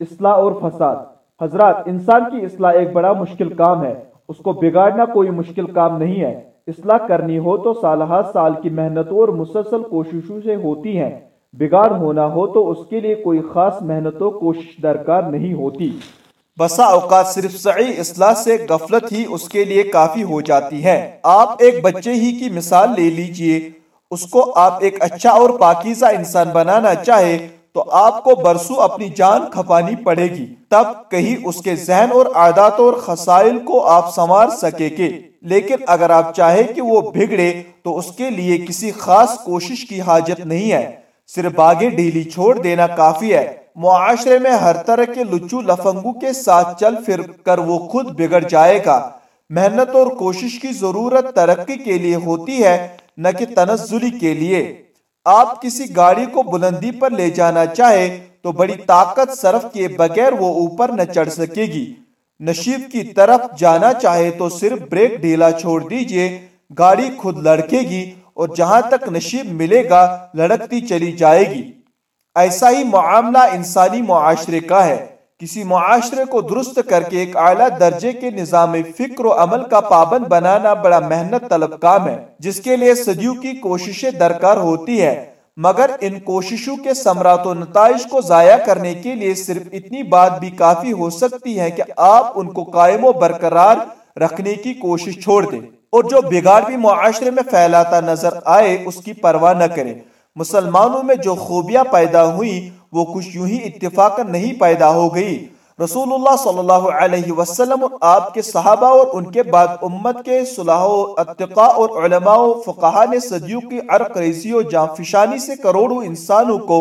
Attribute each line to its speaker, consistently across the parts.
Speaker 1: اصلاح اور فساد۔ حضرات، انسان کی اصلاح ایک بڑا مشکل کام ہے۔ اس کو بگاڑنا کوئی مشکل کام نہیں ہے۔ اصلاح کرنی ہو تو سالہ سال کی محنتوں اور مسلسل کوششوں سے ہوتی ہیں۔ بگاڑ ہونا ہو تو اس کے لیے کوئی خاص محنتوں کوشش درکار نہیں ہوتی۔
Speaker 2: بسا اوقات صرف صحیح اصلاح سے غفلت ہی اس کے لیے کافی ہو جاتی ہے۔ آپ ایک بچے ہی کی مثال لے لیجیے۔ اس کو آپ ایک اچھا اور پاکیزہ انسان بنانا چاہے تو آپ کو برسو اپنی جان کھپانی پڑے گی، تب کہیں اس کے ذہن اور عادات اور خسائل کو آپ سنوار سکے گے۔ لیکن اگر آپ چاہے کہ وہ بگڑے، تو اس کے لیے کسی خاص کوشش کی حاجت نہیں ہے۔ صرف باغیں ڈھیلی چھوڑ دینا کافی ہے۔ معاشرے میں ہر طرح کے لچو لفنگو کے ساتھ چل پھر کر وہ خود بگڑ جائے گا۔ محنت اور کوشش کی ضرورت ترقی کے لیے ہوتی ہے، نہ کہ تنزلی کے لیے۔ آپ کسی گاڑی کو بلندی پر لے جانا چاہے تو بڑی طاقت صرف کے بغیر وہ اوپر نہ چڑھ سکے گی۔ نشیب کی طرف جانا چاہے تو صرف بریک ڈھیلا چھوڑ دیجیے، گاڑی خود لڑکے گی اور جہاں تک نشیب ملے گا، لڑکتی چلی جائے گی۔ ایسا ہی معاملہ انسانی معاشرے کا ہے۔ کسی معاشرے کو درست کر کے ایک اعلیٰ درجے کے نظام فکر و عمل کا پابند بنانا بڑا محنت طلب کام ہے، جس کے لیے صدیوں کی کوششیں درکار ہوتی ہے مگر ان کوششوں کے سمرات و نتائج کو ضائع کرنے کے لیے صرف اتنی بات بھی کافی ہو سکتی ہے کہ آپ ان کو قائم و برقرار رکھنے کی کوشش چھوڑ دیں۔ اور جو بگاڑ بھی معاشرے میں پھیلاتا نظر آئے، اس کی پرواہ نہ کریں۔ مسلمانوں میں جو خوبیاں پیدا ہوئی وہ کچھ یوں ہی اتفاق نہیں پیدا ہو گئی۔ رسول اللہ صلی اللہ علیہ وسلم اور آپ کے صحابہ اور ان کے بعد امت کے صلاح و اتقاء اور علماء و فقہا نے صدیوں کی عرق ریزی و جانفشانی سے کروڑوں انسانوں کو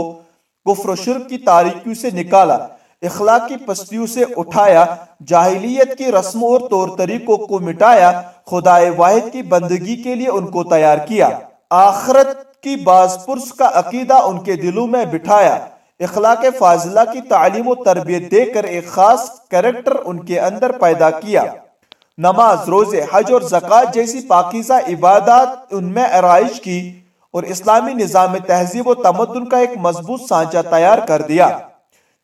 Speaker 2: کفر و شرک کی تاریکیوں سے نکالا، اخلاقی پستیوں سے اٹھایا، جاہلیت کی رسم اور طور طریقوں کو مٹایا خدا واحد کی بندگی کے لیے ان کو تیار کیا۔ آخرت کی باز پرس کا عقیدہ ان کے دلوں میں بٹھایا۔ اخلاق فاضلہ کی تعلیم و تربیت دے کر ایک خاص کریکٹر ان کے اندر پیدا کیا۔ نماز، روزے، حج اور زکاة جیسی پاکیزہ عبادات ان میں ارائش کی اور اسلامی نظام تہذیب و تمدن کا ایک مضبوط سانچہ تیار کر دیا،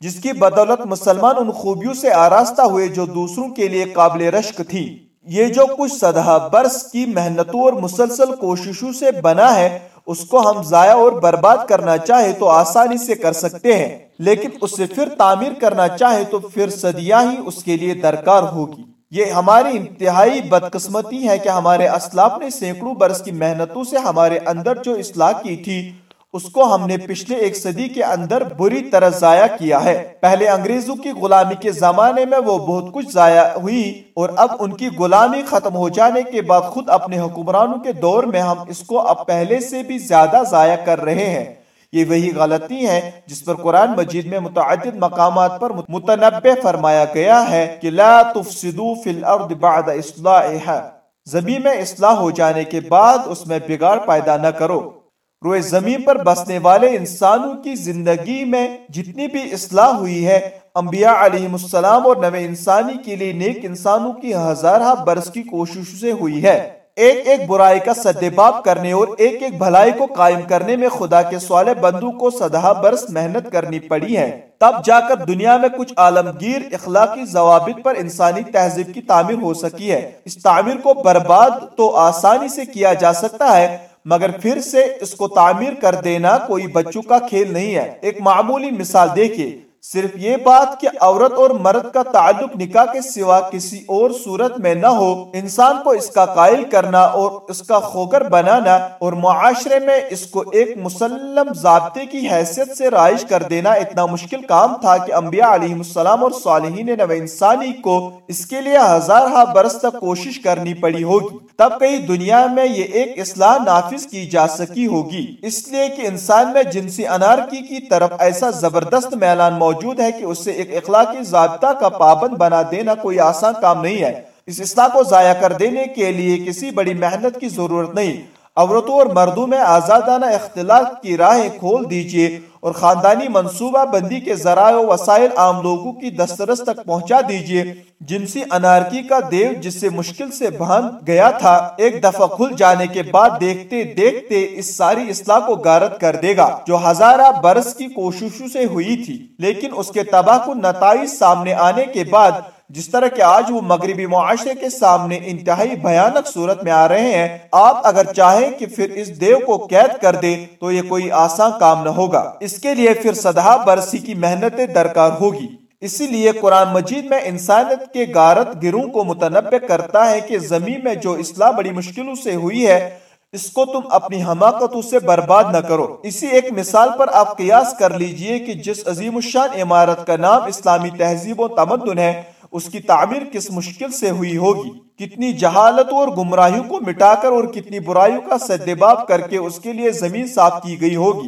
Speaker 2: جس کی بدولت مسلمان ان خوبیوں سے آراستہ ہوئے جو دوسروں کے لیے قابل رشک تھی۔ یہ جو کچھ صدہ برس کی محنتوں اور مسلسل کوششوں سے بنا ہے، اس کو ہم ضائع اور برباد کرنا چاہے تو آسانی سے کر سکتے ہیں، لیکن اس سے پھر تعمیر کرنا چاہے تو پھر صدیہ ہی اس کے لیے درکار ہوگی۔ یہ ہماری انتہائی بدقسمتی ہے کہ ہمارے اسلاف نے سینکڑوں برس کی محنتوں سے ہمارے اندر جو اصلاح کی تھی اس کو ہم نے پچھلے ایک صدی کے اندر بری طرح ضائع کیا ہے۔ پہلے انگریزوں کی غلامی کے زمانے میں وہ بہت کچھ ضائع ہوئی اور اب ان کی غلامی ختم ہو جانے کے بعد خود اپنے حکمرانوں کے دور میں ہم اس کو اب پہلے سے بھی زیادہ ضائع کر رہے ہیں۔ یہ وہی غلطی ہے جس پر قرآن مجید میں متعدد مقامات پر متنبع فرمایا گیا ہے کہ لا تفسدو فی الارض بعد اصلاحها۔ زمین میں اصلاح ہو جانے کے بعد اس میں بگاڑ پیدا نہ کرو۔ روئے زمین پر بسنے والے انسانوں کی زندگی میں جتنی بھی اصلاح ہوئی ہے انبیاء علیہ السلام اور نوے انسانی کے لیے نیک انسانوں کی ہزارہ برس کی کوشش سے ہوئی ہے۔ ایک ایک برائی کا صدباب کرنے اور ایک ایک بھلائی کو قائم کرنے میں خدا کے سوال بندو کو صدہ برس محنت کرنی پڑی ہے۔ تب جا کر دنیا میں کچھ عالمگیر اخلاقی ضوابط پر انسانی تہذیب کی تعمیر ہو سکی ہے۔ اس تعمیر کو برباد تو آسانی سے کیا جا سکتا ہے مگر پھر سے اس کو تعمیر کر دینا کوئی بچوں کا کھیل نہیں ہے۔ ایک معمولی مثال دیکھیے۔ صرف یہ بات کہ عورت اور مرد کا تعلق نکاح کے سوا کسی اور صورت میں نہ ہو، انسان کو اس کا قائل کرنا اور اس کا خوگر بنانا اور معاشرے میں اس کو ایک مسلم ضابطے کی حیثیت سے رائج کر دینا اتنا مشکل کام تھا کہ انبیاء علیہ السلام اور صالحین نو انسانی کو اس کے لیے ہزارہ برس تک کوشش کرنی پڑی ہوگی۔ تب کئی دنیا میں یہ ایک اصلاح نافذ کی جا سکی ہوگی۔ اس لیے کہ انسان میں جنسی انارکی کی طرف ایسا زبردست میلان موجود موجود ہے کہ اس سے ایک اخلاقی ضابطہ کا پابند بنا دینا کوئی آسان کام نہیں ہے۔ اس اصلاح کو ضائع کر دینے کے لیے کسی بڑی محنت کی ضرورت نہیں۔ عورتوں اور مردوں میں آزادانہ اختلاط کی راہیں کھول دیجیے اور خاندانی منصوبہ بندی کے ذرائع و وسائل عام لوگوں کی دسترس تک پہنچا دیجیے جنسی انارکی کا دیو جس سے مشکل سے باندھ گیا تھا، ایک دفعہ کھل جانے کے بعد دیکھتے دیکھتے اس ساری اصلاح کو غارت کر دے گا، جو ہزارہ برس کی کوششوں سے ہوئی تھی۔ لیکن اس کے تباہ کو نتائج سامنے آنے کے بعد جس طرح کہ آج وہ مغربی معاشرے کے سامنے انتہائی بھیانک صورت میں آ رہے ہیں، آپ اگر چاہیں کہ پھر اس دیو کو قید کر دے تو یہ کوئی آسان کام نہ ہوگا۔ اس کے لیے پھر سدہ برسی کی محنتیں درکار ہوگی۔ اسی لیے قرآن مجید میں انسانیت کے غارت گروں کو متنبع کرتا ہے کہ زمین میں جو اصلاح بڑی مشکلوں سے ہوئی ہے، اس کو تم اپنی حماقتوں سے برباد نہ کرو۔ اسی ایک مثال پر آپ قیاس کر لیجیے کہ جس عظیم الشان عمارت کا نام اسلامی تہذیب و تمدن ہے اس کی تعمیر کس مشکل سے ہوئی ہوگی؟ کتنی جہالتوں اور گمراہیوں کو مٹا کر اور کتنی برائیوں کا سدباب کر کے اس کے لیے زمین صاف کی گئی ہوگی؟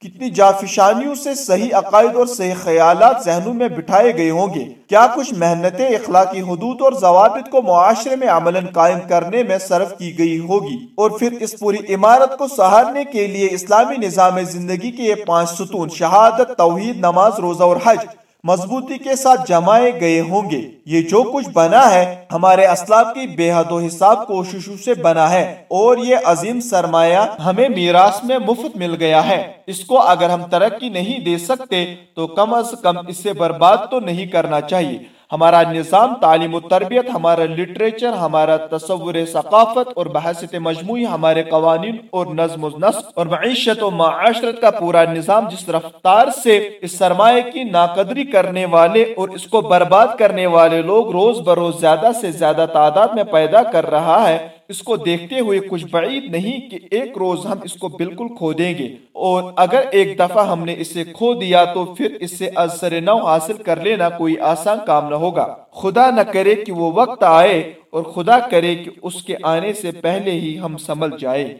Speaker 2: کتنی جافشانیوں سے صحیح عقائد اور صحیح خیالات ذہنوں میں بٹھائے گئے ہوں گے؟ کیا کچھ محنتیں، اخلاقی حدود اور ضوابط کو معاشرے میں عملاً قائم کرنے میں صرف کی گئی ہوگی؟ اور پھر اس پوری عمارت کو سہارنے کے لیے اسلامی نظام زندگی کے یہ پانچ ستون، شہادت، توحید، نماز، روزہ اور حج مضبوطی کے ساتھ جمائے گئے ہوں گے۔ یہ جو کچھ بنا ہے، ہمارے اسلاب کی بے حد و حساب کوششوں سے بنا ہے۔ اور یہ عظیم سرمایہ ہمیں میراث میں مفت مل گیا ہے۔ اس کو اگر ہم ترقی نہیں دے سکتے، تو کم از کم اس سے برباد تو نہیں کرنا چاہیے۔ ہمارا نظام، تعلیم و تربیت، ہمارا لٹریچر ہمارا تصور ثقافت اور بحثت مجموعی، ہمارے قوانین اور نظم و نسق اور معیشت و معاشرت کا پورا نظام جس رفتار سے اس سرمایہ کی ناقدری کرنے والے اور اس کو برباد کرنے والے لوگ روز بروز زیادہ سے زیادہ تعداد میں پیدا کر رہا ہے اس کو دیکھتے ہوئے کچھ بعید نہیں کہ ایک روز ہم اس کو بالکل کھو دیں گے۔ اور اگر ایک دفعہ ہم نے اسے کھو دیا تو پھر اس سے اثر نو حاصل کر لینا کوئی آسان کام نہ ہوگا۔ خدا نہ کرے کہ وہ وقت آئے اور خدا کرے کہ اس کے آنے سے پہلے ہی ہم سمجھ جائے